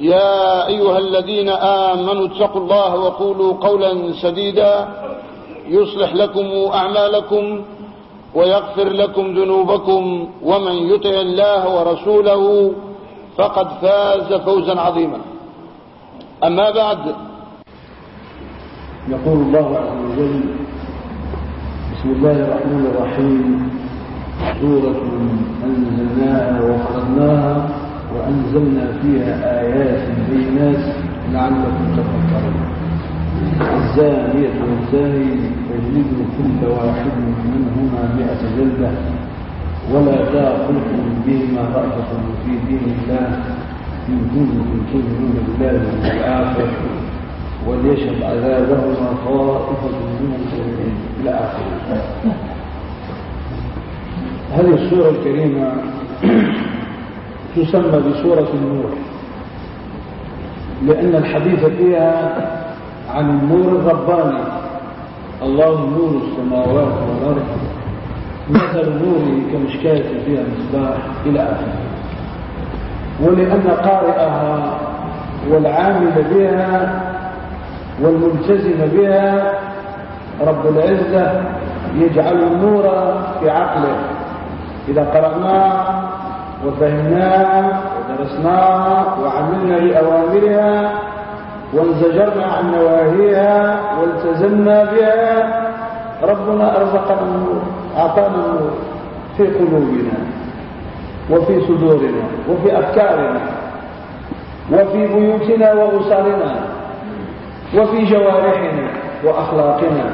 يا أيها الذين آمنوا اتقوا الله وقولوا قولا سديدا يصلح لكم أعمالكم ويغفر لكم ذنوبكم ومن يطع الله ورسوله فقد فاز فوزا عظيما. أما بعد. يقول الله عز وجل بسم الله الرحمن الرحيم سورة أنزلناها وفرضناها وأنزلنا فيها آيات بينات لعلكم تفكرون. الزانية والزاني فاجلدوا كل واحد منهما مئة جلدة ولا تأخذكم بهما رأفة في دين الله. إن كنتم تؤمنون بالله واليوم الآخر وليشهد عذابهما طائفة من المؤمنين إلى آخره. هذه السورة الكريمة تسمى بسورة النور. لأن الحديث فيها عن النور الرباني. الله نور السماوات والأرض. مثل نوره كمشكاة فيها مصباح إلى آخره. ولأن قارئها والعامل بها والملتزم بها رب العزة يجعل النور في عقله. إذا قرأناه وفهمناها ودرسناها وعملنا بأوامرها وانزجرنا عن نواهيها والتزمنا بها. ربنا أرزقنا النور أعطانا النور في قلوبنا وفي صدورنا وفي أفكارنا وفي بيوتنا وأسرنا وفي جوارحنا وأخلاقنا.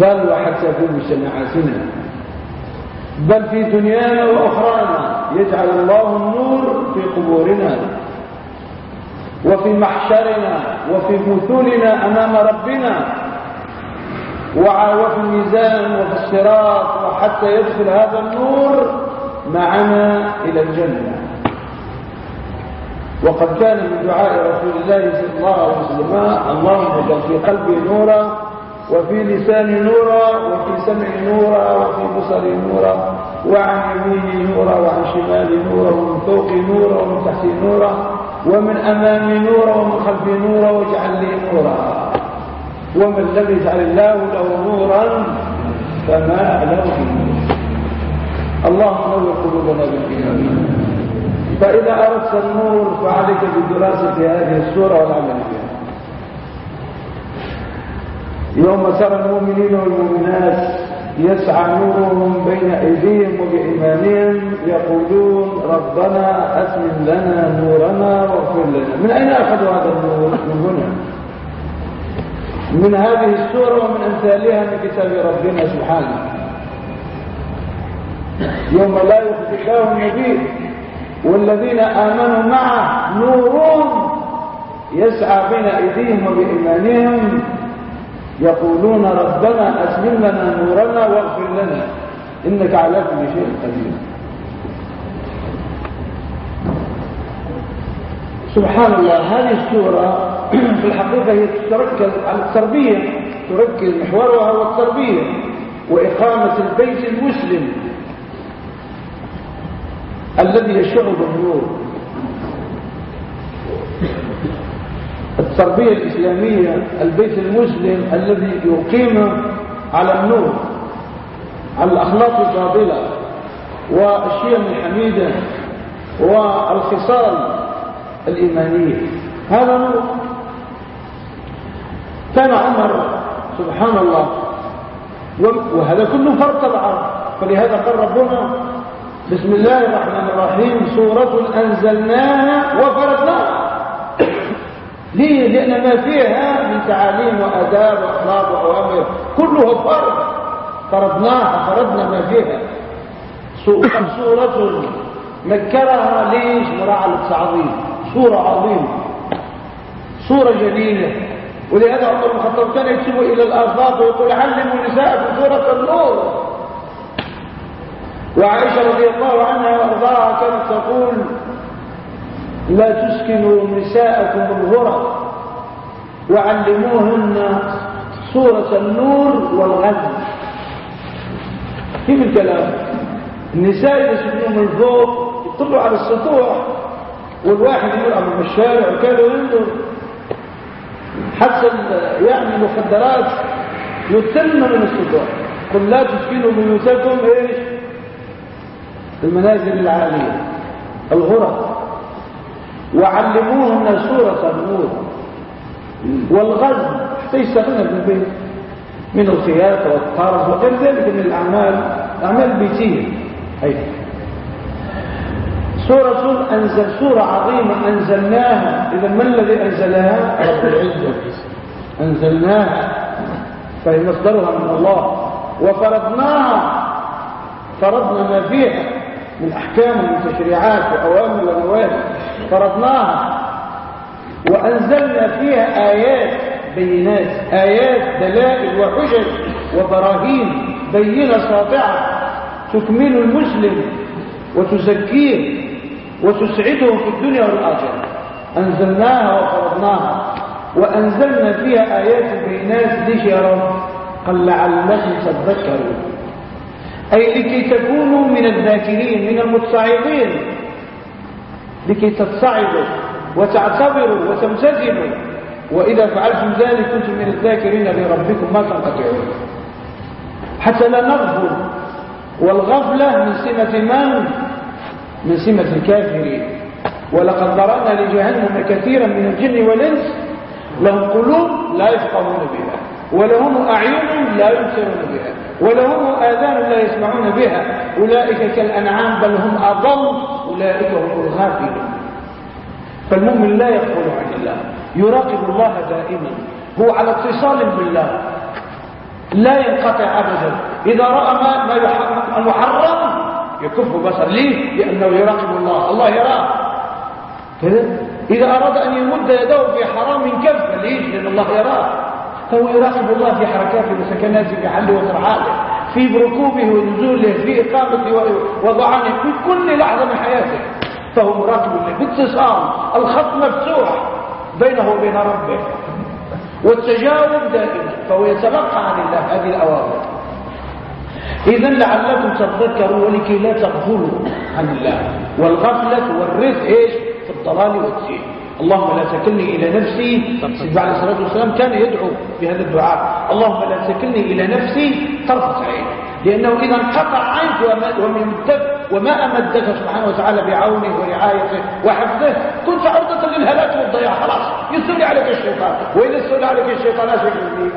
بل وحتى في مجتمعاتنا بل في دنيانا وأخرانا. يجعل الله النور في قبورنا وفي محشرنا وفي مثولنا أمام ربنا وفي الميزان وفي الصراط وحتى يدخل هذا النور معنا إلى الجنة. وقد كان من دعاء رسول الله صلى الله عليه وسلم اللهم اجعل في قلبي نورا وفي لساني نورا وفي سمعي نورا وفي بصري نورا. وعن يميني نورا وعن شمالي نورا ومن فوقي نورا ومن تحتي نورا ومن أمامي نورا ومن خلفي نورا واجعل لي نورا. ومن لم يجعل الله له نورا فما له اللهم نور قلوبنا بالإيمان. فإذا أردت النور فعليك بدراسة هذه السورة والعمل بها. يوم ترى المؤمنين والمؤمنات يسعى نورهم بين أيديهم وبإيمانهم يقولون ربنا أتمم لنا نورنا واغفر لنا. من أين أخذوا هذا النور؟ من هنا. من هذه السورة ومن أمثالها من كتاب ربنا سبحانه. يوم لا يخزي الله النبي والذين آمنوا معه نور يسعى بين أيديهم وبإيمانهم. يقولون ربنا أسلم لنا نورنا واغفر لنا. إنك على كل شيء قدير. سبحان الله هذه السورة في الحقيقة هي تركز على التربية تركز محورها هو التربية وإقامة البيت المسلم الذي يشع بالنور. التربية الإسلامية البيت المسلم الذي يقيم على النور على الأخلاق الفاضلة والشيم الحميدة والخصال الإيمانية. هذا نور كان عمر سبحان الله وهذا كله فرط طبعا فلهذا قال ربنا بسم الله الرحمن الرحيم سورة أنزلناها وفرضناها ليه؟ لأن ما فيها من تعاليم وأداب وأخلاق وأوامر. كله فرض. فرضناها فرضنا ما فيها. سورة نكرها ليش؟ مراعاة التعظيم. سورة عظيمة. سورة جليلة. ولهذا عمر بن الخطاب كان يكتب إلى الآفاق ويقول علموا نساءكم سورة النور. وعائشة رضي الله عنها وأرضاها كانت تقول لا تسكنوا نساءكم الغرى وعلموهن سورة النور والغزل كيف الكلام؟ النساء يسكنون من فوق يطلعوا على السطوح والواحد يلعب في الشارع وكذا وينظر. حتى يعني المخدرات يتم من السطوح. قل لا تسكنوا بيوتكم إيش؟ المنازل العالية الغرف. وعلموهن سورة النور. والغزل حتى يستغنى بالبيت من الخياطة والطرز وغير ذلك من الأعمال أعمال بيتية. أي. سورة أنزل سورة عظيمة أنزلناها. إذا ما الذي أنزلها؟ رب العزة أنزلناها. فهي مصدرها من الله. وفرضناها. فرضنا ما فيها من أحكام ومن تشريعات وأوامر ونواهي. فرضناها وأنزلنا فيها آيات بينات آيات دلائل وحجج. وبراهين بينة ساطعة تكمل المسلم وتزكيه وتسعده في الدنيا والآخرة. أنزلناها وفرضناها. وأنزلنا فيها آيات بينات ليش يا رب؟ لعلكم تذكرون. أي لكي تكونوا من الذاكرين من المتصاعدين لكي تتصعدوا وتعتبروا وتمتزنوا وإذا فعلتم ذلك كنتم من الذاكرين لربكم ما تنقطعون. حتى لا نغفل والغفلة من سمة من؟ من سمة الكافرين. ولقد ضرأنا لجهنم كثيرا من الجن والإنس. لهم قلوب لا يفقهون بها. ولهم أعين لا يبصرون بها. ولهم آذان لا يسمعون بها. أولئك كالأنعام بل هم أضل أولئك هم الغافلون. فالمؤمن لا يغفل عن الله يراقب الله دائما هو على اتصال بالله لا ينقطع أبدا. إذا رأى ما محرم يكف بصر ليه؟ لأنه يراقب الله. الله يراه. كذا إذا أراد أن يمد يده في حرام كف ليش؟ لأن الله يراه. فهو يراقب الله في حركاته وسكناته في حله وترعاته في ركوبه ونزوله في إقامته وضعانه في كل لحظة من حياته. فهو مراقب باتصال الخط مفتوح بينه وبين ربه. والتجاوب دائما فهو يتلقى عن الله هذه الأوامر. إذا لعلكم تتذكروا ولكي لا تغفلوا عن الله. والغفلة والرزق إيش؟ في الضلال والتيه اللهم لا تكلني إلى نفسي سيد عليه الصلاة والسلام كان يدعو بهذا الدعاء. اللهم لا تكلني إلى نفسي طرفة عين لأنه إذا انقطع عنك وما أمدك سبحانه وتعالى بعونه ورعايته وحفظه كنت عرضة للهلاك والضياع. خلاص يستولي عليك الشيطان. وإذا استولي عليك الشيطان إيش يجري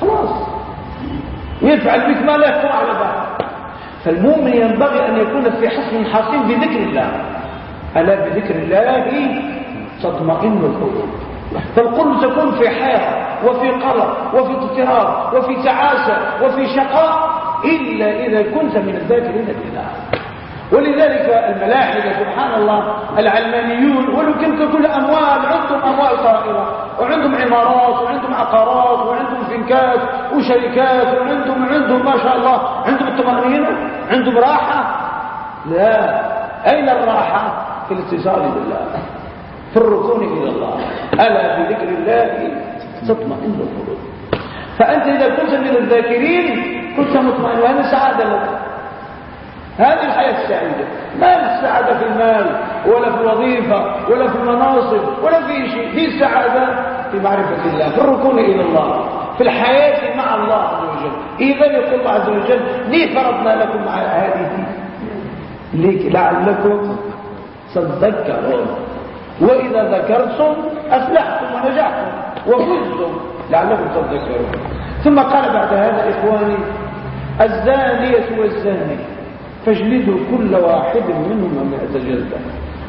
خلاص. يفعل بك ما لا يكون على ذلك فالمؤمن ينبغي أن يكون في حصن حصين بذكر الله. ألا بذكر الله تطمئن القلوب. فالقلوب تكون في حيرة وفي قلق وفي اضطراب وفي تعاسة وفي شقاء إلا إذا كنت من الذاكرين لله ولذلك الملاحدة سبحان الله العلمانيون ولو كنت كل أموال عندهم أموال طائرة وعندهم عمارات وعندهم عقارات وعندهم فنكات وشركات وعندهم عندهم ما شاء الله عندهم الطمأنينة عندهم راحة. لا أين الراحة؟ في الاتصال بالله. في الركون إلى الله. ألا بذكر الله تطمئن القلوب. فأنت إذا كنت من الذاكرين كنت مطمئن. وهذه سعادة لك. هذه الحياة السعيدة. ما السعادة في المال ولا في الوظيفة ولا في المناصب ولا في شيء. هي السعادة في معرفة الله في الركون إلى الله في الحياة مع الله عز وجل. إذا يقول الله عز وجل ليه فرضنا لكم هذه لعلكم تذكرون. وإذا ذكرتم أفلحتم ونجحتم وفزتم لعلكم تذكرون. ثم قال بعد هذا إخواني الزانية والزاني فاجلدوا كل واحد منهما مئة جلدة.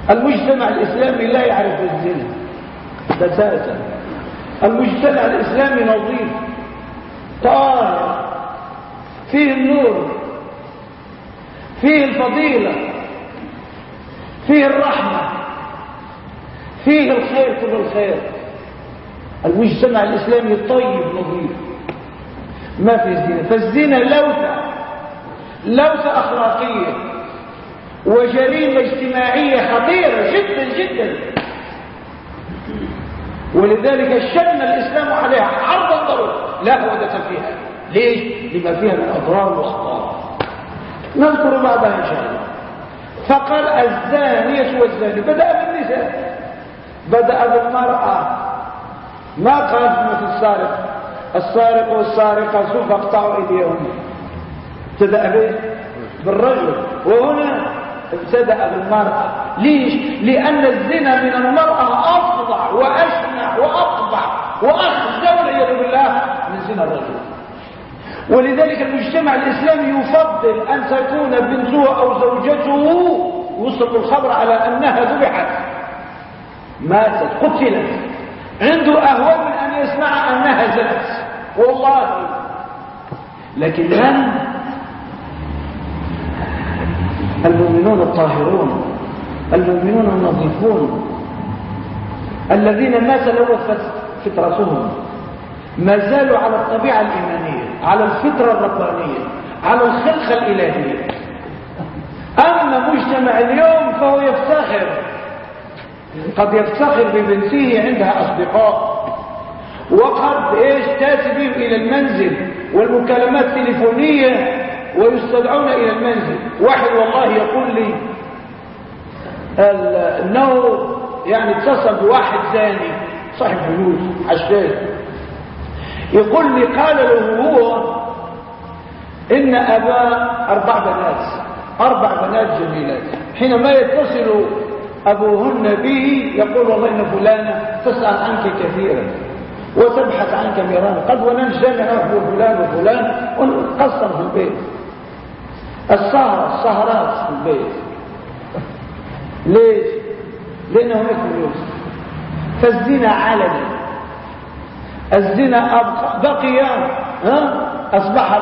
المجتمع الإسلامي لا يعرف الزنا. بساسا المجتمع الإسلامي نظيف. طاهر. فيه النور. فيه الفضيلة. فيه الرحمة. فيه الخير كل الخير. المجتمع الإسلامي الطيب نظيف. ما في زنا فالزنا لوثة لوثة أخلاقية وجريمة اجتماعية خطيرة جدا جدا. ولذلك شن الإسلام عليها عرض الضرب لا هودة فيها. ليش؟ لما فيها من أضرار وأخطار نذكر بعضها إن شاء الله. فقال الزانية والزاني. بدأ بالنساء. بدأ بالمرأة. ما قال مثل السارق. السارق والسارقة سوف اقطعوا أيديهم. ابتدأ به بالرجل. وهنا ابتدأ بالمرأة. ليش؟ لأن الزنا من المرأة أفظع وأشنع وأقبح وأخزى والعياذ بالله من زنا الرجل. ولذلك المجتمع الإسلامي يفضل أن تكون بنته أو زوجته وصل الخبر على أنها ذبحت. ماتت قتلت. عنده أهوال من أن يسمع أنها زنت. والله. لكن من؟ المؤمنون الطاهرون. المؤمنون النظيفون. الذين ما تلوثت فطرتهم. ما زالوا على الطبيعة الإيمانية على الفطرة الربانية على الخلقة الإلهية. أما مجتمع اليوم فهو يفتخر قد يفتخر ببنته عندها أصدقاء. وقد إيش تاتي بهم إلى المنزل والمكالمات تليفونية ويستدعون إلى المنزل. واحد والله يقول لي انه يعني اتصل بواحد ثاني صاحب فلوس حشاش يقول لي قال له هو إن أبا أربع بنات أربع بنات جميلات. حينما يتصل ابوهن به يقول والله إن فلانة تسأل عنك كثيرا وتبحث عنك ميران قد وننجمع فلان وفلان ونقصر في البيت. السهرة السهرات في البيت. ليش؟ لأنه هناك فلوس. فالزنا علني الزنا بقي ها؟ أصبح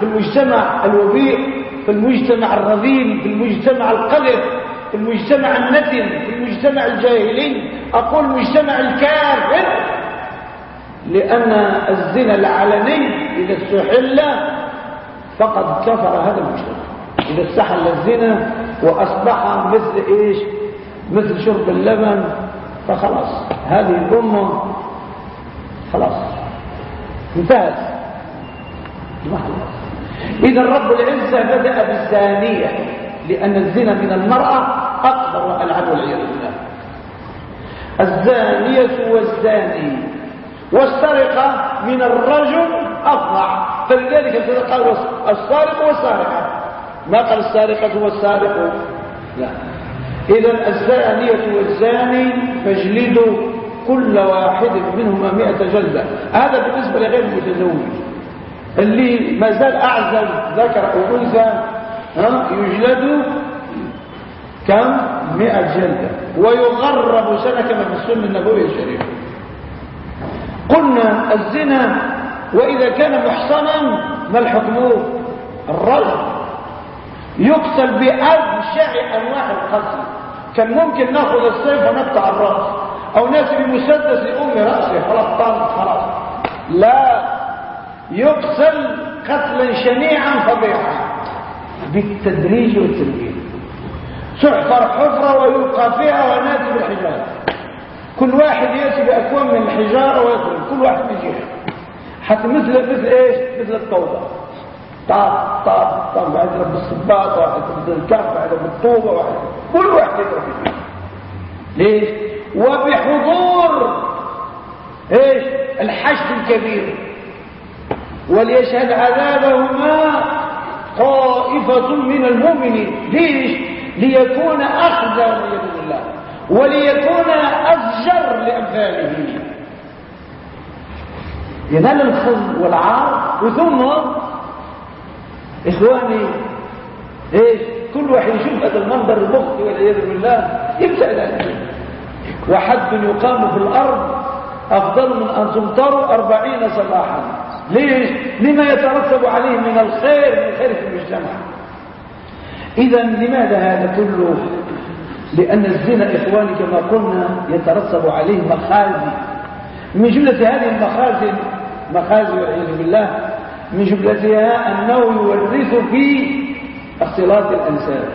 في المجتمع الوبيع في المجتمع الرذيل في المجتمع القذر في المجتمع النتن في المجتمع الجاهلي. أقول المجتمع الكافر لأن الزنا العلني إذا استحل فقد كفر هذا المجتمع. إذا استحل الزنا وأصبح مثل إيش؟ مثل شرب اللبن فخلاص. هذه الأمة خلاص. انتهت. ما خلاص. إذا رب العزة بدأ بالزانية. لأن الزنا من المرأة أكبر وألعن والعياذ بالله. الزانية والزاني. والسرقة من الرجل أفضع. فلذلك قال السارق والسارقة. ما قال السارقة والسارق لا. إذا الزانية والزاني فاجلدوا كل واحد منهما مئة جلدة. هذا بالنسبة لغير المتزوج. اللي ما زال أعزل ذكر أو أنثى يجلد كم؟ مئة جلدة. ويغرب سنة كما في السنة النبوية الشريفة. قلنا الزنا وإذا كان محصنا ما الحكم؟ الرجل يقتل بأبشع أنواع القتل كان ممكن نأخذ السيف ونقطع الرأس. أو نأتي بمسدس لأم رأسه خلاص طالب خلاص. لا. يقتل قتلا شنيعا فظيعا بالتدريج والتنبيه تحفر حفرة ويلقى فيها وناتي بالحجاب كل واحد يأتي بأكوان من الحجارة ويضرب كل واحد من جهة. حتى مثل مثل إيش؟ مثل الطوبة طاب طاب طاب واحد يضرب بالصباط واحد يضرب بالكف واحد يضرب بالطوبة واحد كل واحد يضرب ليش؟ وبحضور إيش؟ الحشد الكبير. وليشهد عذابهما طائفة من المؤمنين. ليش؟ ليكون أخذ من الله وليكون أفجر لأمثاله. ينال الخزي والعار وثم إخواني إيش؟ كل واحد يشوف هذا المنظر المخطي والعياذ بالله يبتعد عنه وحد يقام في الأرض أفضل من أن تمطروا أربعين صباحا. ليش؟ لما يترتب عليه من الخير من خير في المجتمع إذا لماذا هذا كله؟ لأن الزنا إخواني كما قلنا يترتب عليه مخازي من جملة هذه المخازي مخازي والعياذ بالله من جملتها أنه يورث في اختلاط الأنساب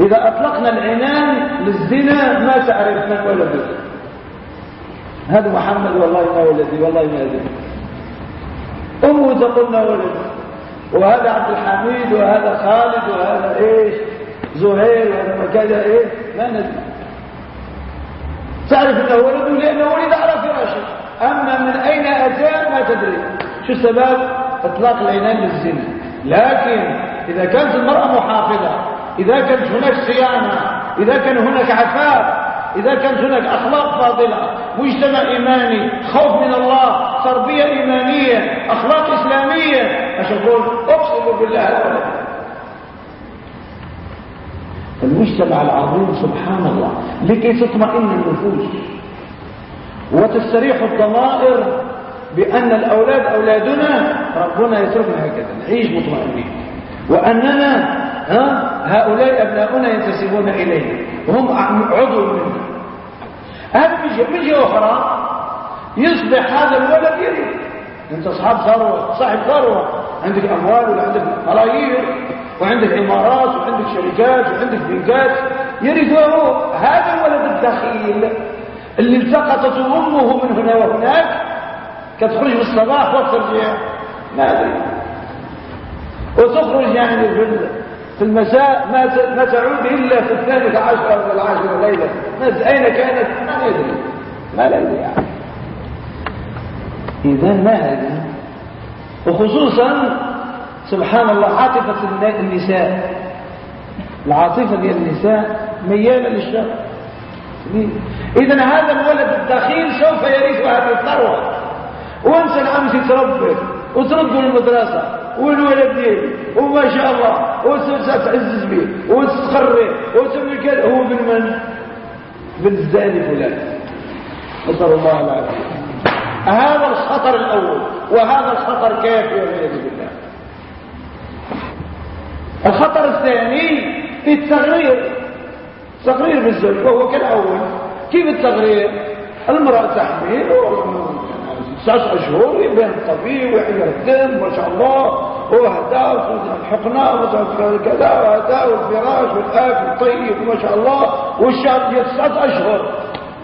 إذا أطلقنا العنان للزنا ما تعرف من ولده هذا محمد والله ما ولدي والله ما أدري أمه تقول ما ولدي وهذا عبد الحميد وهذا خالد وهذا إيش؟ زهير وهذا كذا إيه؟ ما ندري. تعرف أنه ولده لأنه ولد على فراشه. أما من أين أتى ما تدري. شو السبب؟ إطلاق العنان للزنا لكن إذا كانت المرأة محافظة إذا كانت هناك صيانة إذا كان هناك عفاف إذا كانت هناك أخلاق فاضلة مجتمع إيماني خوف من الله تربية إيمانية أخلاق إسلامية. أش أقول أقسم بالله المجتمع العظيم سبحان الله. لكي تطمئن النفوس. وتستريح الضمائر بأن الأولاد أولادنا ربنا يتركنا هكذا. نعيش مطمئنين. وأننا ها هؤلاء أبناؤنا ينتسبون إليه وهم عضو منا هذا من جهة أخرى. يصبح هذا الولد يريد. أنت أصحاب ثروة صاحب ثروة. عندك أموال ولا عندك ملايير وعندك عمارات وعندك شركات وعندك بنكات. يرثه هذا الولد الدخيل اللي التقطت أمه من هنا وهناك كتخرج في الصباح وترجع ما أدري. وتخرج يعني في المساء ما تعود إلا في الثالث عشر العاشرة ليلة. أين كانت؟ ما ندري ما لا يدري يعني إذا ما هذه وخصوصا سبحان الله عاطفة النساء. العاطفة ديال النساء ميالة للشر. إذا هذا الولد الدخيل سوف يرث هذه الثروة. وأنت العام تتربى وترد المدرسة والولد ديالي وما شاء الله وتعزز به وتتقرب وتعمل كذا هو من من؟ من الزاني فلان. نسأل الله العافية. هذا الخطر الأول وهذا الخطر كافي والعياذ بالله؟ الخطر الثاني في التغرير. تغرير بالزوج وهو كالأول. كيف التغرير؟ المرأة تحمل تسعة أشهر يبين ويحيى الدم ما شاء الله. وهدا الحقنة وتعرف كذا وهدا والفراش والآكل الطيب ما شاء الله. والشهر ديال تسعة أشهر.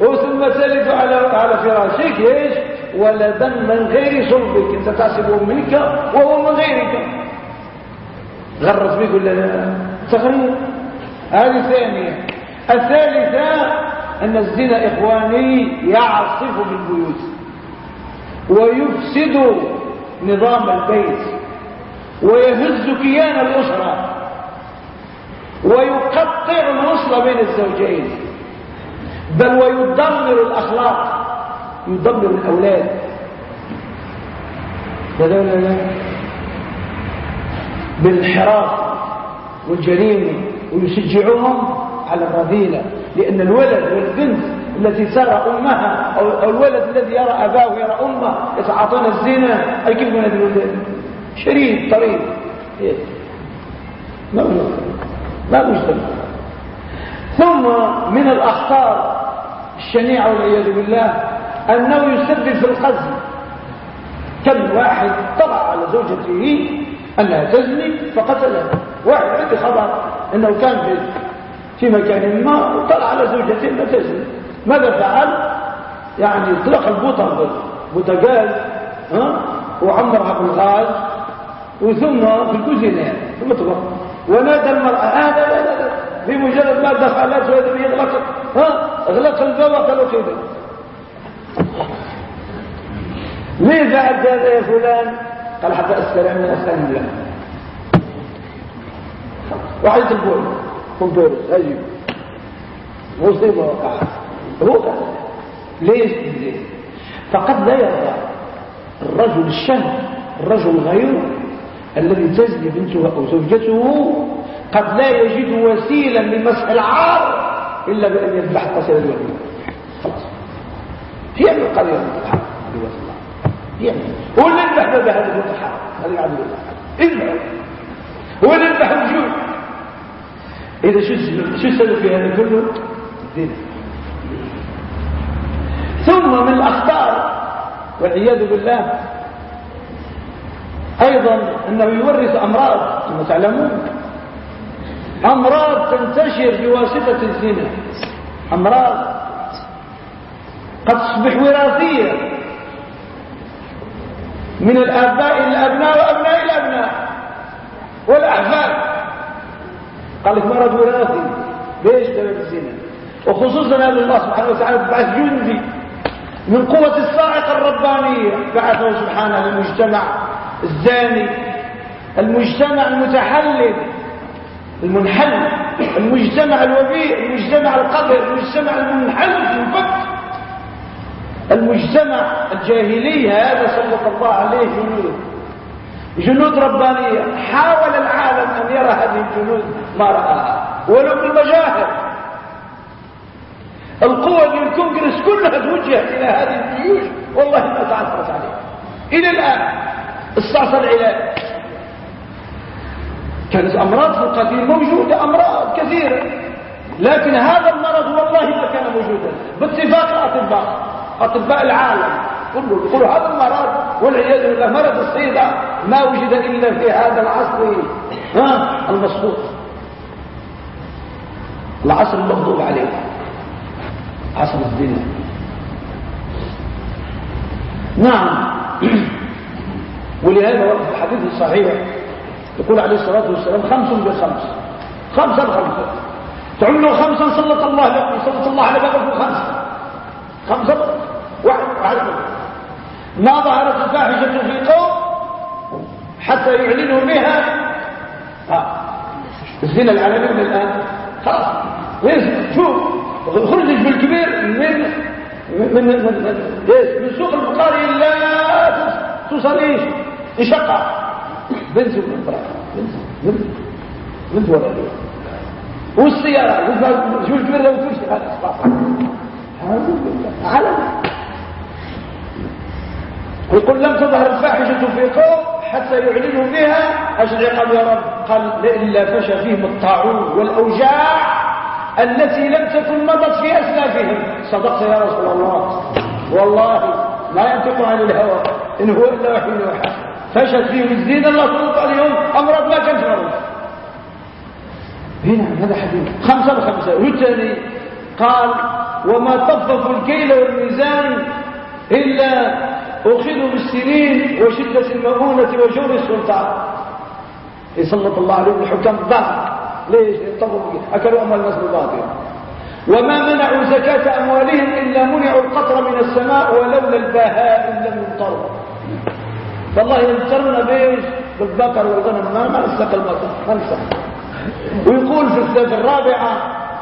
وثم تلد على على فراشك إيش؟ ولدا من غير صلبك. أنت تحسبه منك وهو من غيرك. غرس بك ولا لا؟ تغرير هذه ثانية الثالثة أن الزنا إخواني يعصف بالبيوت ويفسد نظام البيت ويهز كيان الأسرة ويقطع الوصل بين الزوجين بل ويدمر الأخلاق يدمر الأولاد. ولا لا. لا بالانحراف والجريمة ويشجعوهم على الرذيلة لأن الولد والبنت التي ترى أمها أو الولد الذي يرى أباه يرى أمه يتعاطون الزنا أي كيف من الولد؟ شريد طريق إيه؟ ما مجتمع. ثم من الأخطار الشنيعة والعياذ بالله أنه يسبب في القزم كم واحد طلع على زوجته أنها تزني فقتلها. واحد عندي خبر أنه كان في في مكان ما وطلع على زوجته أنها تزني. ماذا فعل؟ يعني اطلق البوطة بوتقال ها؟ وعمرها بالغاز وثم في الكوزينة في المطبخ ونادى المرأة هذا لا لا لا بمجرد ما دخلت وهذا يغلق ها؟ أغلق الباب وقالوا كذا ليه فعلت هذا يا فلان؟ قال حتى السلام من السلام الله واحد البول كمبيوتر هاجي مصيبه وقعت هو قال ليش؟ فقد لا يرضى الرجل الشهم الرجل الغيور الذي تزني بنته أو زوجته قد لا يجد وسيلا لمسح العار إلا بأن يذبح القصير الوليد خلاص. هي من القضية المتحرك هي هو اللي يذبح بهذا المتحرك هذا يعد اذبح هو اللي يذبح الجوع. إذا شو السبب في هذا كله؟ الدين ثم من الأخطار والعياذ بالله. أيضا أنه يورث أمراض كما تعلمون؟ أمراض تنتشر بواسطة الزنا. أمراض قد تصبح وراثية من الآباء إلى الأبناء وأبناء الأبناء والأحفاد قال لك مرض وراثي. ليش؟ سبب الزنا. وخصوصا أن الله سبحانه وتعالى بعث جندي. من قوة الصاعقة الربانية. بعثه سبحانه للمجتمع الزاني المجتمع المتحلل المنحل المجتمع الوبيء المجتمع القذر المجتمع المنحل المفك. المجتمع الجاهلي هذا سلط الله عليه جنود. جنود ربانية. حاول العالم أن يرى هذه الجنود ما رآها. ولو بالمجاهر. القوى اللي الكونغرس كلها توجهت إلى هذه الجيوش والله ما تعثرت عليها إلى الآن استعصى العلاج كانت أمراض في القديم موجودة أمراض كثيرة. لكن هذا المرض والله ما كان موجودا. باتفاق الأطباء أطباء العالم كله يقولوا هذا المرض والعياذ بالله مرض الصيدة ما وجد إلا في هذا العصر ها المسقوط. العصر المغضوب عليه. عصر الدنيا. نعم. ولهذا ورد في الحديث الصحيح يقول عليه الصلاة والسلام خمس بخمس. خمسة بخمسة تعملوا خمسا سلط الله لكم سلط الله على بابكم خمسة خمسة واحد واحد. ما ظهرت الفاحشة في قوم حتى يعلنوا بها. الزنا العالمي من الآن. خلاص. شوف. خرج بالكبير من من من من, سوق البقاري لا توصل إيش؟ يشقع بنت بنت بنت بنت والسيارة شو الكبير لو تمشي؟ علم يقول لم تظهر الفاحشة في قوم حتى يعلنوا بها أجل يا رب؟ قال إلا فشى فيهم الطاعون والأوجاع. التي لم تكن مضت في أسلافهم. صدقت يا رسول الله. والله ما ينطق عن الهوى. إن هو إلا وحي يوحى. فشت فيهم الزين الله سلط عليهم أمراض ما مرض هنا هذا حديث. خمسة بخمسة. والثاني قال وما طففوا الكيل والميزان إلا أخذوا بالسنين وشدة المؤونة وجور السلطان. يسلط الله عليهم الحكام. الظاهر ليش؟ يطغوا أكلوا أموال الناس بالباطل. وما منعوا زكاة أموالهم إلا منعوا القطر من السماء ولولا البهائم لم يمطروا. والله يمطرنا بيش بالبقر والغنم. ما نسق المطر ما ويقول في الرابعة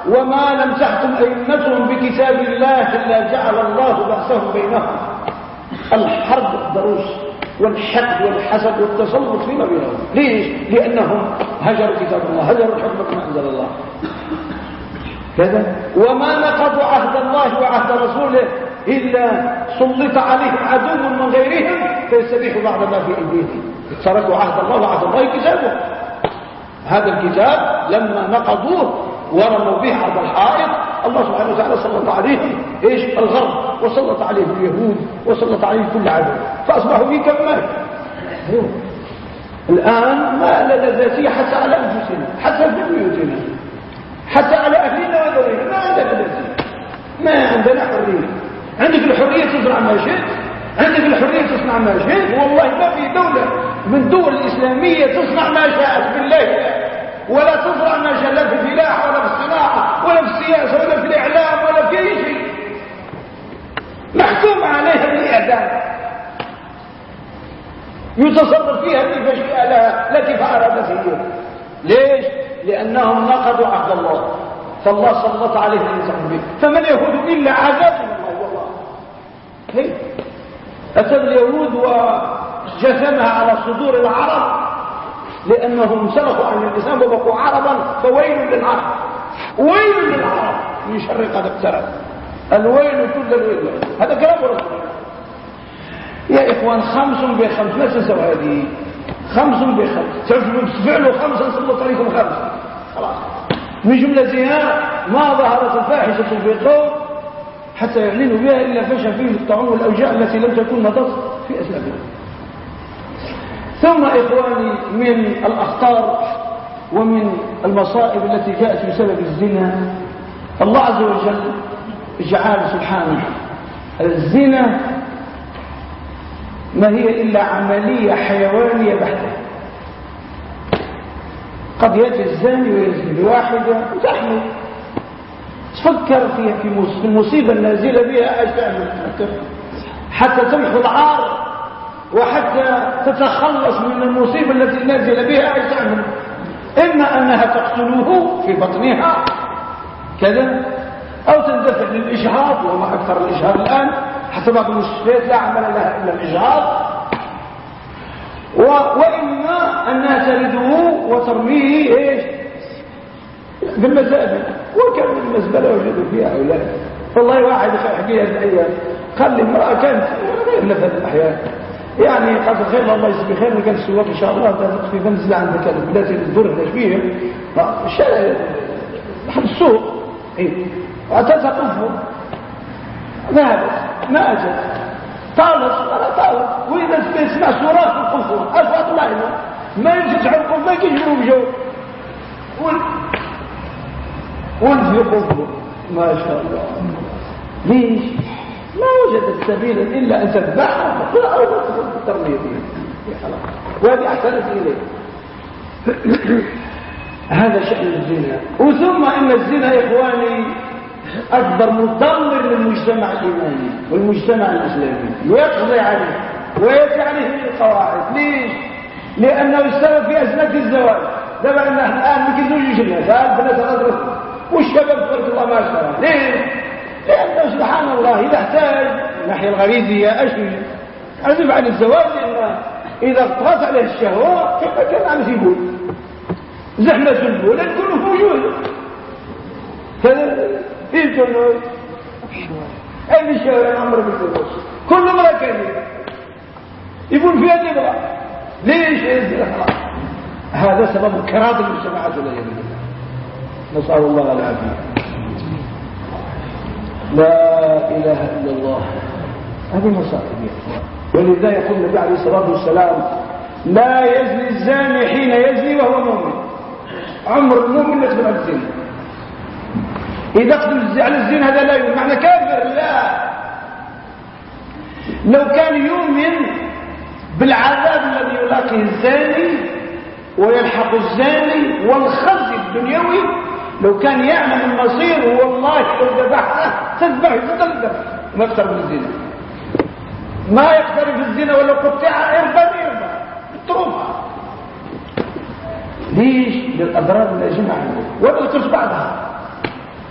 وما لم تحكم أئمتهم بكتاب الله إلا جعل الله بأسهم بينهم. الحرب الضروس والحقد والحسد والتسلط فيما بينهم. ليش؟ لأنهم هجروا كتاب الله هجروا الحكم كما أنزل الله. كذا. وما نقضوا عهد الله وعهد رسوله إلا سلط عليهم عدو من غيرهم فيستبيحوا بعض ما في أيديهم. تركوا عهد الله وعهد الله كتابه. هذا الكتاب لما نقضوه ورموا به عرض الحائط الله سبحانه وتعالى سلط عليهم إيش؟ الغرب وسلط عليهم اليهود وسلط عليهم كل عدو. فأصبحوا في كمال. الآن ما لنا ذاتية حتى على أنفسنا حتى في بيوتنا حتى على أهلنا وذرينا ما عندنا ذاتية. ما عندنا حرية. عندك الحرية تزرع ما شئت. عندك الحرية تصنع ما شئت. والله ما في دولة من الدول الإسلامية تصنع ما شاءت بالله. ولا تزرع شاء لا في الفلاحه ولا في الصناعه ولا في السياسة ولا في الإعلام ولا في أي شيء. محكوم عليها بالاعدام يتصرف فيها كيف شاء لها لا كيف ارادت هي ليش؟ لأنهم نقضوا عهد الله. فالله سلط عليهم به. فما اليهود إلا عذاب الله والله. أتى اليهود وجثمها على صدور العرب؟ لأنهم سرقوا عن الإسلام وبقوا عربا فويل للعرب. ويل للعرب. من شر قد اقترب. الويل كل الويل هذا كلام رسول يا إخوان خمس بخمس لا تنسوا هذه. خمس بخمس. فعلوا خمسا سلط عليكم خمس خلاص. من جملتها ما ظهرت الفاحشة في قوم حتى يعلنوا بها إلا فشى فيه الطعون والأوجاع التي لم تكن مضت في أسلافهم. ثم إخواني من الأخطار ومن المصائب التي جاءت بسبب الزنا الله عز وجل جعل سبحانه الزنا ما هي إلا عملية حيوانية بحتة. قد يأتي الزاني ويزني بواحدة وتحمل. تفكر فيها في المصيبة النازلة بها تعمل حتى تمحو العار. وحتى تتخلص من المصيبة التي نازل بها إيش تعمل إما أنها تقتلوه في بطنها كذا أو تندفع للاجهاض وما أكثر الاجهاض الآن حتى بعض المستشفيات لا عمل لها إلا الاجهاض و... وإما أنها تلده وترميه إيش؟ بالمزابل وكم من المزبلة وجدوا فيها أولاد؟ والله واحد حكيها الأيام. قال لي امرأة كانت نفذ الأحيان. يعني قد خير الله يجزي بخير كان السواق إن شاء الله في منزل عندك. البلاد الدور هنا فيه الشارع حد السوق. إيه. وتتقفه ذهبت ما اجت طالت ولا طالت وإذا تسمع صراخ القفور اصوات الله ما ينفتح القفور ما يجيبوا بجو ولد في ما شاء الله. ليش؟ ما وجدت سبيلا إلا أن تذبحها أو ترمي بها وهذه أحسنت إليه هذا شأن الزنا. وثم إن الزنا إخواني أكبر مدمر للمجتمع الإيماني والمجتمع الإسلامي. ويقضي عليه. ويأتي عليه القواعد. ليش؟ لأنه السبب في أزمة الزواج. دابا الآن ما كيزوجوش الناس. البنات غادرة والشباب تبارك الله ما شاء الله ليه؟ لأنه سبحان الله إذا احتاج الناحية الغريزية أشي عزف عن الزواج لأن إذا طغت عليه الشهوة كما كان عم يقول؟ زحمة البول تكون في وجوده فإيه تقول أين الشهوة عمر بالفلوس كل مرة كذب يقول فيها نبغى ليش؟ هذا سبب انقراض المجتمعات والعياذ نسأل الله العافية. لا إله إلا الله. هذه مصائب ولذا يقول النبي عليه الصلاة والسلام لا يزني الزاني حين يزني وهو مؤمن. عمر المؤمن على الزنا. إذا قبل على الزنا هذا لا يؤمن. معنى كافر؟ لا. لو كان يؤمن بالعذاب الذي يلاقيه الزاني ويلحق الزاني والخزي الدنيوي لو كان يعلم المصير والله لو ذبحته تذبح تذبح. ما يقترب من الزنا. ما يقترب في الزنا ولو قطع إربا إربا. اطربها ليش؟ للأضرار اللاجمه عنده ولا بعدها.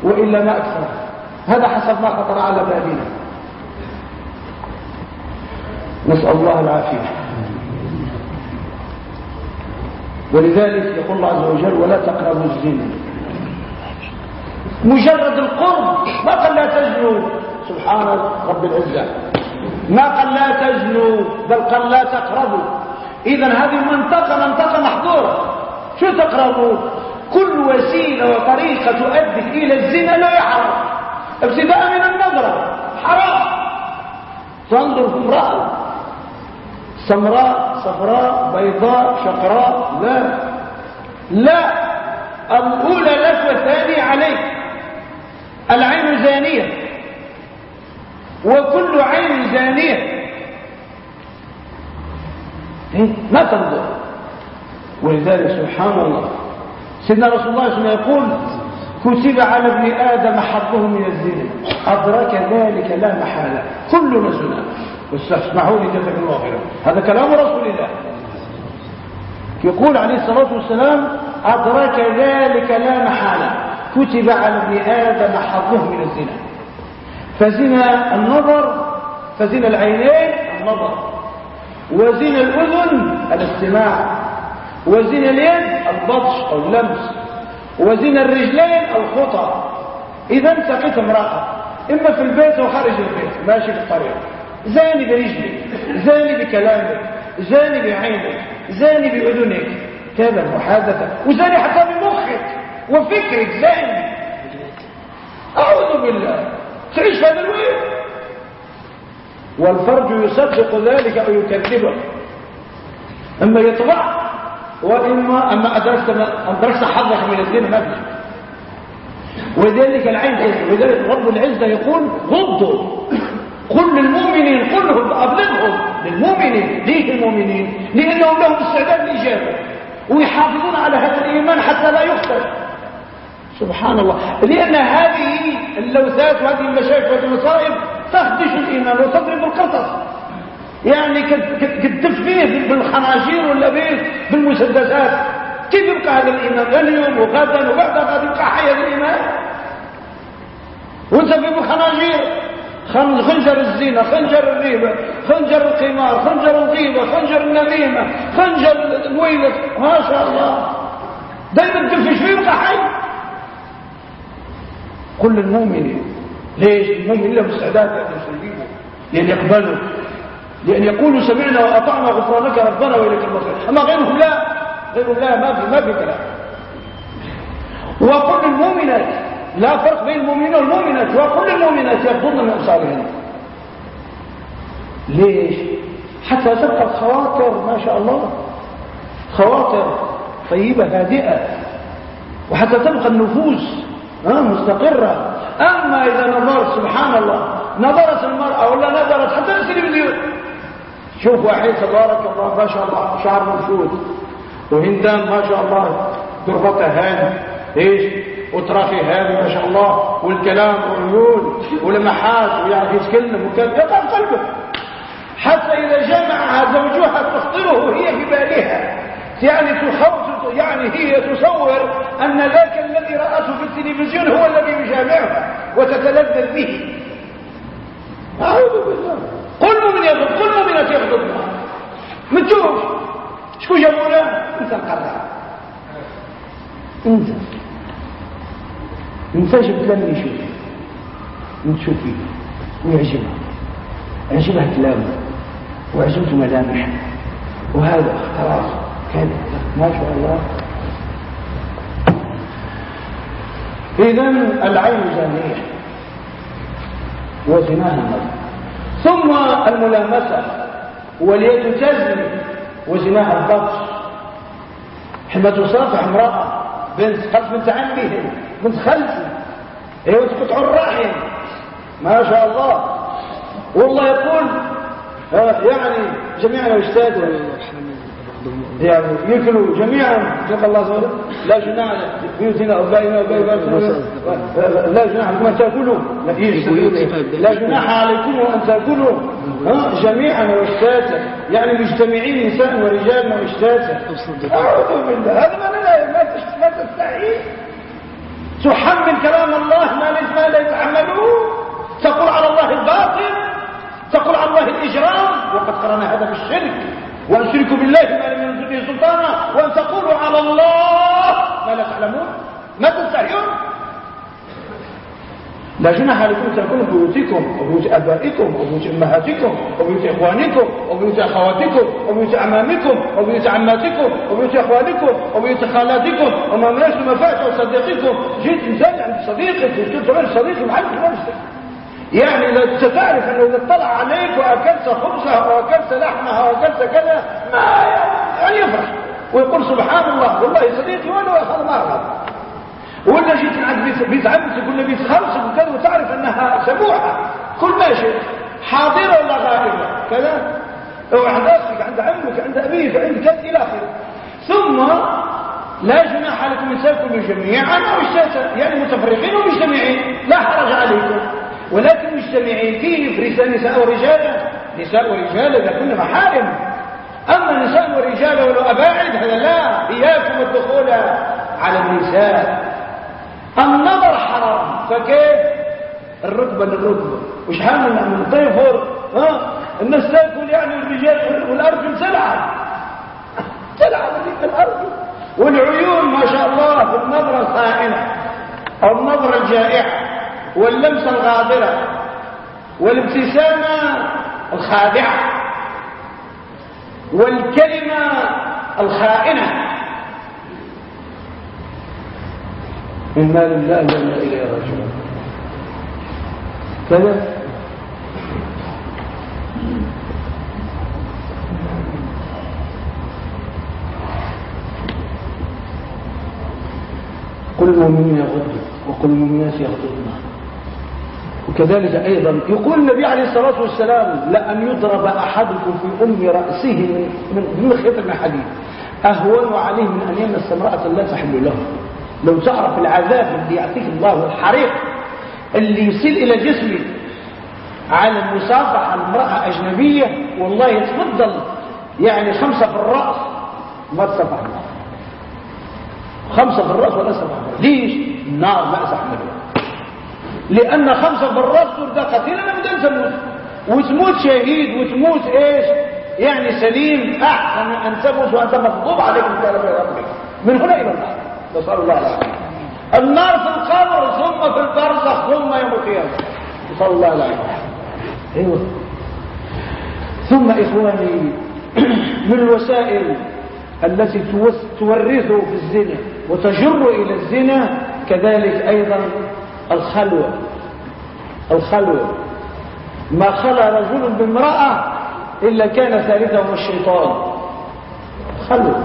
وإلا ما أكثر. هذا حسب ما خطر على بالنا نسأل الله العافية. ولذلك يقول الله عز وجل ولا تقربوا الزنا. مجرد القرب ما قال لا تزنوا. سبحان رب العزة. ما قال لا تزنوا بل قال لا تقربوا. إذا هذه منطقة منطقة محظورة. شو تقربوا؟ كل وسيلة وطريقة تؤدي إلى الزنا لا يحرم ابتداء من النظرة. حرام. تنظر في امرأة. سمراء صفراء بيضاء شقراء. لا. لا الأولى لك والثانية عليك العين زانية وكل عين زانية ما تنظر ولذلك سبحان الله. سيدنا رسول الله صلى الله عليه وسلم يقول كتب على ابن آدم حظه من الزنا أدرك ذلك لا محالة. كلنا زنا. واستسمعوا لي جزاك الله خيرا. هذا كلام رسول الله. يقول عليه الصلاة والسلام أدرك ذلك لا محالة. كتب على ابن آدم حظه من الزنا. فزنا النظر فزنا العينين النظر. وزن الأذن الاستماع وزن اليد البطش أو اللمس وزن الرجلين الخطى. إذا سقط امرأة إما في البيت أو خارج البيت ماشي في الطريق. زاني برجلك زاني بكلامك زاني بعينك زاني بأذنك. كذا محادثة. وزاني حتى بمخك وفكرك زاني. أعوذ بالله. تعيش هذا الوين والفرج يصدق ذلك أو يكذبه أما يطبع وإما أما أدركت, أدركت حظك من الدين ما فيه وذلك العين وذلك رب العزة يقول غضوا قل للمؤمنين قلهم أبلغهم للمؤمنين ليه المؤمنين؟ لأنهم لهم استعداد الإجابة ويحافظون على هذا الإيمان حتى لا يختل سبحان الله. لأن هذه اللوثات وهذه المشاكل وهذه المصائب تخدش الإيمان وتضرب القصص. يعني كتدفيه بالخناجير ولا بالمسدسات. كيف يبقى هذا الإيمان؟ اليوم وغدا وبعد غدا يبقى حي الإيمان وانت في بالخناجير خنجر الزينة خنجر الريبة خنجر القمار خنجر الغيبة خنجر النميمة خنجر الويلة ما شاء الله. دايما تدفش فيه يبقى حي. كل المؤمنين ليش؟ المؤمن له استعداد ان يسلمه لأن يقبلوا. لأن يقولوا سمعنا وأطعنا غفرانك ربنا وإليك المصير. أما غيرهم لا. غيرهم لا ما في ما في كلام. وكل المؤمنات لا فرق بين المؤمنين والمؤمنات. وكل المؤمنات يغضن من أبصارهن. ليش؟ حتى تبقى الخواطر ما شاء الله. خواطر طيبة هادئة. وحتى تبقى النفوس. مستقرة. أما إذا نظرت سبحان الله نظرت المرأة ولا نظرت حتى التلفزيون شوف واحد تبارك الله ما شاء الله شعر منشود وهندان ما شاء الله قربتها هاني إيش؟ وتراخي هذه ما شاء الله. والكلام والعيون ولمحات ويعرف يتكلم وكذا. يقع قلبه. حتى إذا جمعها زوجها تخطره وهي في بالها. يعني يعني هي تصور أن ذاك الذي رأته في التلفزيون هو الذي يجامعها وتتلذذ به. أعوذ بالله. قل مؤمن يغضب قل مؤمنة يغضب. من تشوف شكون جابونا انت القرع انت. انت جبت لم يشوف نشوفي ويعجبها يعجبها كلامه. وعجبته ملامحه. وهذا خلاص. ما شاء الله. إذا العين زانية وزناها ثم الملامسة واليد تزني وزناها البطش حما تصافح امرأة بنت قد بنت عمه بنت خالتي. أيوه تقطع الرحم ما شاء الله. والله يقول يعني جميعنا يجتهدوا يعني يكلوا جميعا. صدق الله عز وجل. لا جناح بيوتنا أبائنا وأبائنا لا جناح لكم أن تأكلوا لا جناح عليكم أن تأكلوا جميعا وأشتاتا. يعني مجتمعين نساء ورجال وأشتاتا. أعوذ بالله. هذا ما لا ما تستحي. تحمل كلام الله ما ليس ما لا يتحملوه تقول على الله الباطل. تقول على الله الإجرام. وقد قرنا هذا بالشرك وأن تشركوا بالله ما لم ينزل به سلطانا وأن تقولوا على الله. ما لا تعلمون؟ ما تستحيون لا جناح لكم تكونوا بيوتكم وبيوت آبائكم وبيوت أمهاتكم وبيوت إخوانكم وبيوت أخواتكم وبيوت اعمامكم وبيوت عماتكم وبيوت إخوانكم وبيوت خالاتكم وما مناش مفاتح وصديقكم جيت إنسان عند صديقك وجيت غير صديقي محدش نفسك يعني لو ستعرف إنه إذا اطلع عليك وأكلت خبزها وأكلت لحمها وأكلت كذا ما يعني يفرح. ويقول سبحان الله والله صديقي وأنا ما ارغب ولا جيت عند بيت عمتك ولا بيت خالتك وكذا وتعرف أنها سبوحه كل ماشي حاضرة ولا غائبة؟ كذا. أو عند اخيك عند عمك عند أبيك عند كذا إلى آخره. ثم لا جناح عليكم ان تاكلوا جميعا أو يعني متفرقين ومجتمعين. لا حرج عليكم. ولكن مجتمعين كيف نساء ورجال نساء ورجال إذا كنا محارم. أما نساء ورجال ولو أباعد هذا لا إياكم الدخول على النساء. النظر حرام. فكيف؟ الركبة للركبة. وش حامل من طيفر ها؟ الناس تاكل يعني الرجال والارجل تلعب تلعب الارجل والعيون ما شاء الله بالنظره الخائنة أو النظرة الجائعه واللمسه الغادرة والابتسامة الخادعة والكلمة الخائنة. إنا لله وإنا إليه راجعون. كذا؟ كل المؤمنين يغضوا وكل المؤمنات يغضبن وكذلك أيضا يقول النبي عليه الصلاة والسلام لأن يضرب أحدكم في أم رأسه من خيط حديد أهون عليه من أن يمس امرأة لا تحل له. لو تعرف العذاب اللي يعطيك الله الحريق اللي يصل إلى جسمك على المصافحة المرأة أجنبية والله يتفضل. يعني خمسة في الرأس ما تصفح خمسة في الرأس ولا صفح ليش؟ النار ما أسحمل لأن خمسة في الرأس ترد قتيلة لم تموت وتموت شهيد وتموت إيش؟ يعني سليم. أحسن أن تموت وأنت مغضوب عليك من كلام ربك من هنا إلى النار. نسأل الله العافية. النار في القبر ثم في البرزخ ثم يوم القيامة. نسأل الله العافية. أيوه. ثم إخواني من الوسائل التي تورث في الزنا وتجر إلى الزنا كذلك أيضا الخلوة. الخلوة. ما خلى رجل بامرأة إلا كان ثالثهم الشيطان. خلوة.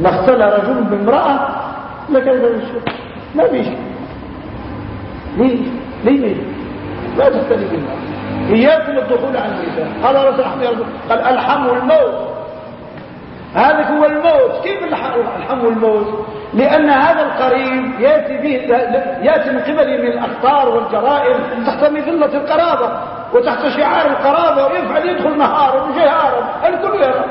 ما اختلى رجل بامرأة لكن الشيطان. ما فيش ليه؟ ليه لا تختلف بالله إياكم الدخول عن النساء. قال رسول الله قال الحم الموت. هذا هو الموت. كيف الحم الموت. لأن هذا القريب يأتي, به يأتي من قبله من الأخطار والجرائم تحت مظلة القرابة وتحت شعار القرابة ويفعل يدخل نهارا وجهارا الكل يرى.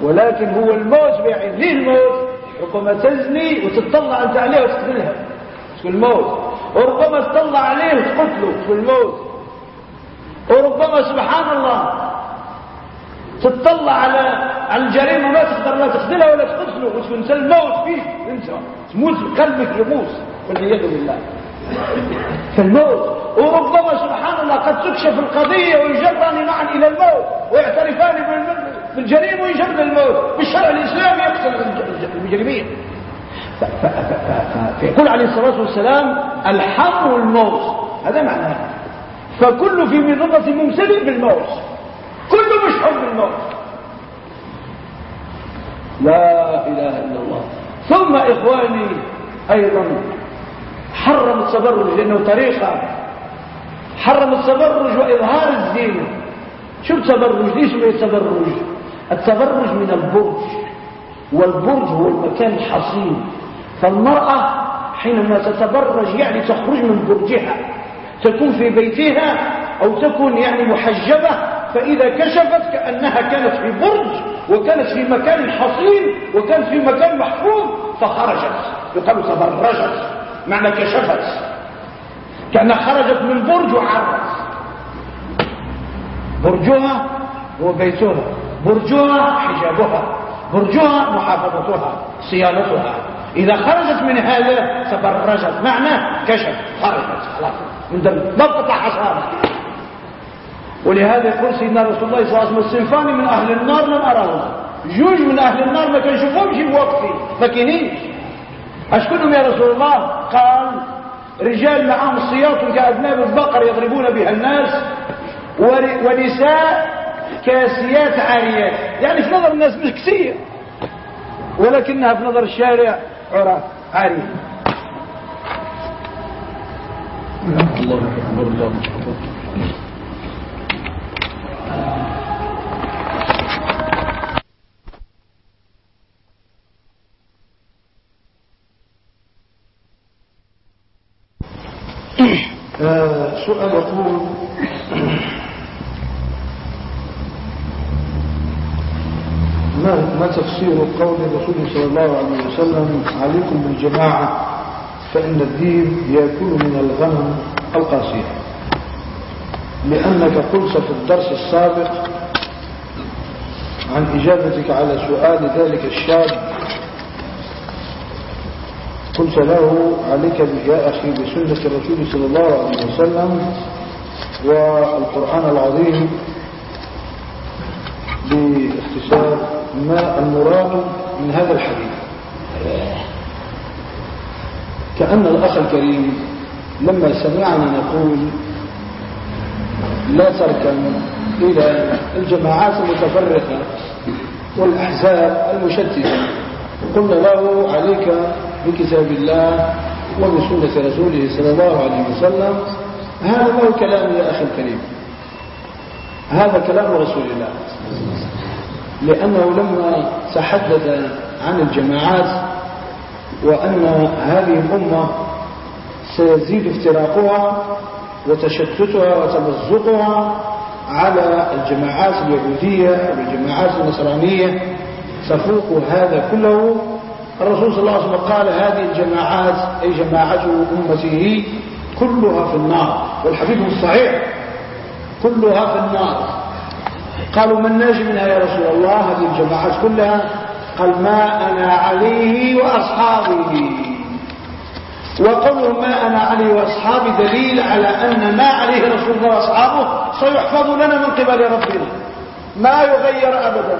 ولكن هو الموت ليه الموت؟ ربما تزني وتطلع أنت عليها وتقتلها. في الموت؟ وربما تطلع عليه وتقتله. في الموت؟ وربما سبحان الله تطلع على على الجريمة ما تقدر لا تقتلها ولا تقتله وتنسى الموت فيه؟ انت تموت قلبك يبوس والعياذ بالله. فالموت وربما سبحان الله قد تكشف القضية ويجران معا إلى الموت ويعترفان بالجريمة ويجر الموت. بالشرع الإسلامي يقتل المجرمين. فيقول عليه الصلاة والسلام الحم الموت. هذا معناه. فكل في مظلة ممتلئ بالموت. كله مشحون بالموت. لا إله إلا الله. ثم إخواني أيضا حرم التبرج لأنه طريقة. حرم التبرج وإظهار الزينة. شو التبرج؟ ليش ما التبرج التبرج من البرج والبرج هو المكان الحصين. فالمرأة حينما تتبرج يعني تخرج من برجها تكون في بيتها أو تكون يعني محجبة فإذا كشفت كأنها كانت في برج وكانت في مكان حصين وكانت في مكان محفوظ فخرجت. يقال تبرجت معنى كشفت. كأنها خرجت من برج وعرت. برجها هو بيتها برجها حجابها برجها محافظتها صيانتها. إذا خرجت من هذا تبرجت. معنى كشف خرجت. خلاص. من دم ضبط حصانة ولهذا يقول سيدنا رسول الله صلى الله عليه وسلم الصنفان من أهل النار لم أرهم جوج من أهل النار ما كنشوفهمش بوقتي ما كاينينش. أشكونهم يا رسول الله؟ قال رجال معهم السياط كأذناب البقر يضربون بها الناس ونساء كاسيات عاريات. يعني في نظر الناس كثير ولكنها في نظر الشارع عراة عارية. الله أكبر الله أكبر. سؤال يقول ما ما تفسير قول الرسول صلى الله عليه وسلم عليكم بالجماعة فإن الدين يأكل من الغنم القاسية لأنك قلت في الدرس السابق عن إجابتك على سؤال ذلك الشاب قلت له عليك يا أخي بسنة الرسول صلى الله عليه وسلم والقرآن العظيم باختصار ما المراد من هذا الحديث. كأن الأخ الكريم لما سمعنا نقول لا تركن إلى الجماعات المتفرقة والأحزاب المشتتة قلنا له عليك بكتاب الله وبسنة رسوله صلى الله عليه وسلم. هذا ما هو كلام يا أخي الكريم. هذا كلام رسول الله. لأنه لما تحدث عن الجماعات وأن هذه الأمة سيزيد افتراقها وتشتتها وتمزقها على الجماعات اليهودية والجماعات النصرانية تفوق هذا كله. الرسول صلى الله عليه وسلم قال هذه الجماعات أي جماعة أمته كلها في النار. والحديث الصحيح كلها في النار. قالوا من ناجي منها يا رسول الله؟ هذه الجماعات كلها. قال ما أنا عليه وأصحابه. وقوله ما أنا عليه وأصحابي دليل على أن ما عليه رسول الله وأصحابه سيحفظ لنا من قبل ربنا. ما يغير أبدا.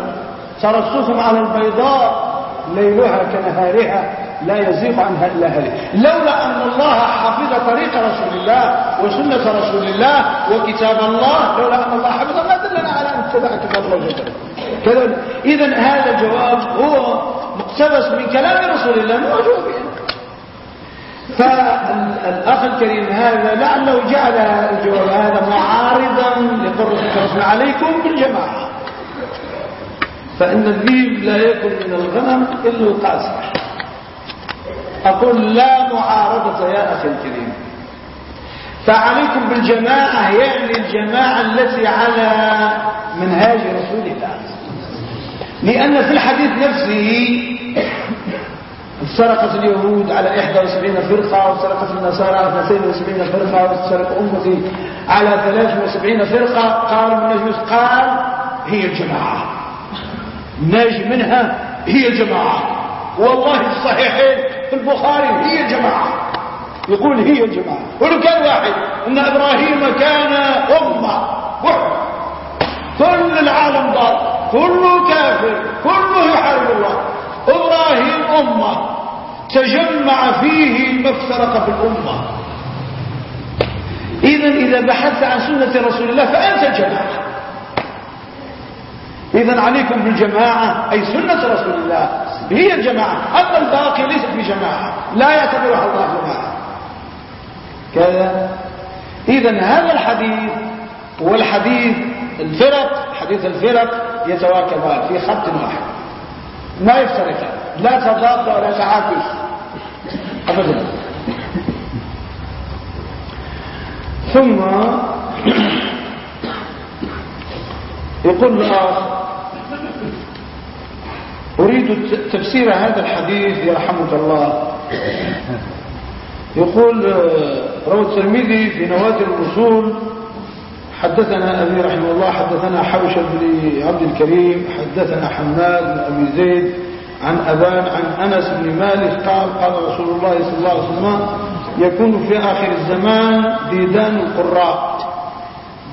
ترصصهم على البيضاء ليلها كنهارها لا يزيغ عنها إلا هلك. لولا أن الله حفظ طريق رسول الله وسنة رسول الله وكتاب الله لولا أن الله حفظ ما دلنا على أن اتبع كتاب الله كذا إذا هذا الجواب هو مقتبس من كلام رسول الله موجود. فالأخ الكريم هذا لعله جعل الجواب هذا معارضا رسول عليكم بالجماعة. فإن الذيب لا يأكل من الغنم إلا القاسم. أقول لا معارضة يا أخي الكريم. فعليكم بالجماعة يعني الجماعة التي على منهاج رسول الله. لأن في الحديث نفسه سرقت اليهود على 71 فرقة وسرقت النصارى على 72 فرقة وسرق أمتي على 73 فرقة. قال من نجوس قال هي الجماعة. ناجي منها هي الجماعة. والله الصحيحين في البخاري هي الجماعة. يقول هي الجماعة. ولو كان واحد إن إبراهيم كان واحد كل العالم ضال. كله كافر. كله يحارب الله. إبراهيم امة تجمع فيه المفترق في الأمة. اذا إذا بحثت عن سنة رسول الله فأنت الجماعة. اذا عليكم بالجماعة أي سنة رسول الله هي الجماعة. أما الباقي ليست بجماعة لا يعتبرها الله جماعة. كذا. اذا هذا الحديث والحديث الفرق حديث الفرق يتواكبان في خط واحد. ما يفترقان. لا تضاد ولا تعاكس. ابدا. ثم يقول الآخر أريد تفسير هذا الحديث يرحمك الله. يقول روى الترمذي في نوادر الرسول حدثنا أبي رحمه الله حدثنا حوشة بن عبد الكريم حدثنا حماد بن أبي زيد عن أبان عن أنس بن مالك قال قال رسول الله صلى الله عليه وسلم يكون في آخر الزمان ديدان القراء.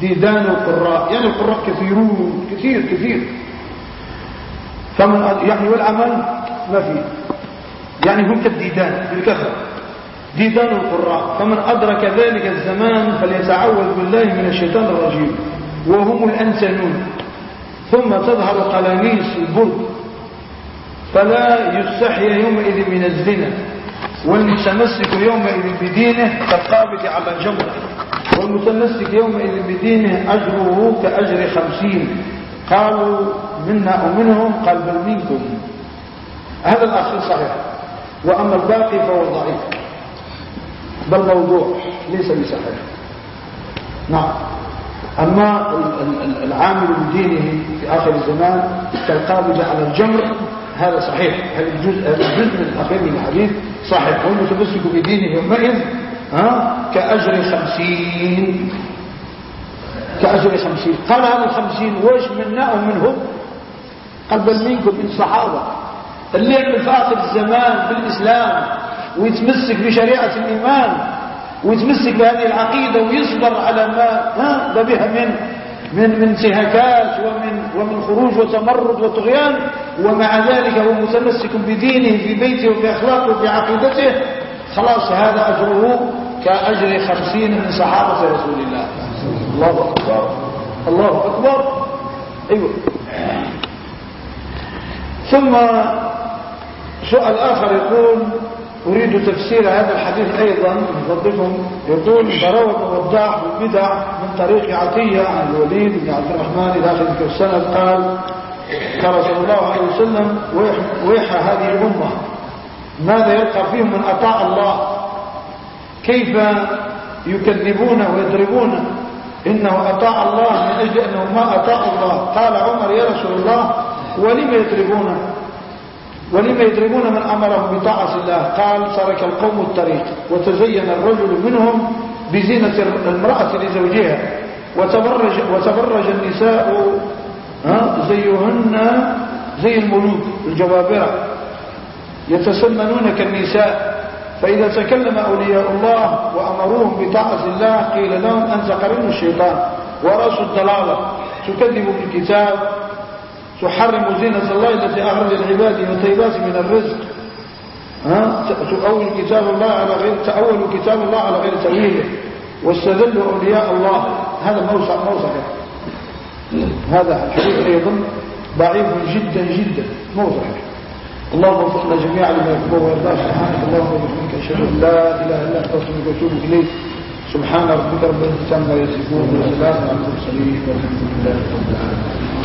ديدان القراء يعني القراء كثيرون كثير كثير. فمن يعني والعمل ما فيه؟ يعني هم كالديدان بالكثرة. ديدان القراء. فمن أدرك ذلك الزمان فليتعوذ بالله من الشيطان الرجيم. وهم الأنسنون. ثم تظهر قلاميس البرد فلا يستحي يومئذ من الزنا والمتمسك يومئذ بدينه كالقابض على الجمر والمتمسك يومئذ بدينه أجره كأجر خمسين. قالوا منا ومنهم قال بل منكم. هذا الأخير صحيح. وأما الباقي فهو ضعيف. بل موضوع ليس بصحيح. نعم. أما العامل بدينه في آخر الزمان كالقابض على الجمر هذا صحيح. هذا الجزء, الجزء الأخير من الحديث صحيح. والمتمسك بدينه يومئذ ها كأجر خمسين. كأجر خمسين. قال هذا الخمسين وش منا ومنهم قال بل منكم من صحابة. اللي يعمل في آخر الزمان بالإسلام ويتمسك بشريعة الإيمان ويتمسك بهذه العقيدة ويصبر على ما ها بها من من من انتهاكات ومن ومن خروج وتمرد وطغيان ومع ذلك هو متمسك بدينه في بيته وفي أخلاقه وفي عقيدته خلاص هذا أجره كأجر خمسين من صحابة رسول الله. الله أكبر. الله أكبر. أيوه. ثم سؤال آخر يقول أريد تفسير هذا الحديث فضلكم يقول فروى ابن وضاح بالبدع من طريق عطية عن الوليد بن عبد الرحمن داخل السند قال قال صلى الله عليه وسلم ويح, هذه الأمة ماذا يلقى فيهم من أطاع الله؟ كيف يكذبونه ويضربونه إنه أطاع الله من أجل أنه ما أطاع الله. قال عمر يا رسول الله ولم يضربونه ولما يضربون من أمرهم بطاعة الله؟ قال ترك القوم الطريق وتزين الرجل منهم بزينة المرأة لزوجها. وتبرج, وتبرج النساء زيهن زي الملوك الجوابرة. يتسمنون كالنساء. فإذا تكلم أولياء الله وأمروهم بطاعة الله قيل لهم أنت قرين الشيطان ورأس الضلالة. تكذب بالكتاب. تحرم زينة الله التي أخرج العباد وطيبات من الرزق. ها؟ تؤول كتاب الله على غير تأول كتاب الله على غير تأويله. واستدل أولياء الله. هذا موسع موسع هذا الحديث أيضا ضعيف جدا جدا. موسع اللهم وفقنا جميعا لما يحبه ويرضاه سبحانك اللهم وبحمدك أشهد أن لا إله إلا أنت أستغفرك وأتوب إليك. سبحان ربك رب العزة عما يصفون وسلام على المرسلين والحمد لله رب العالمين.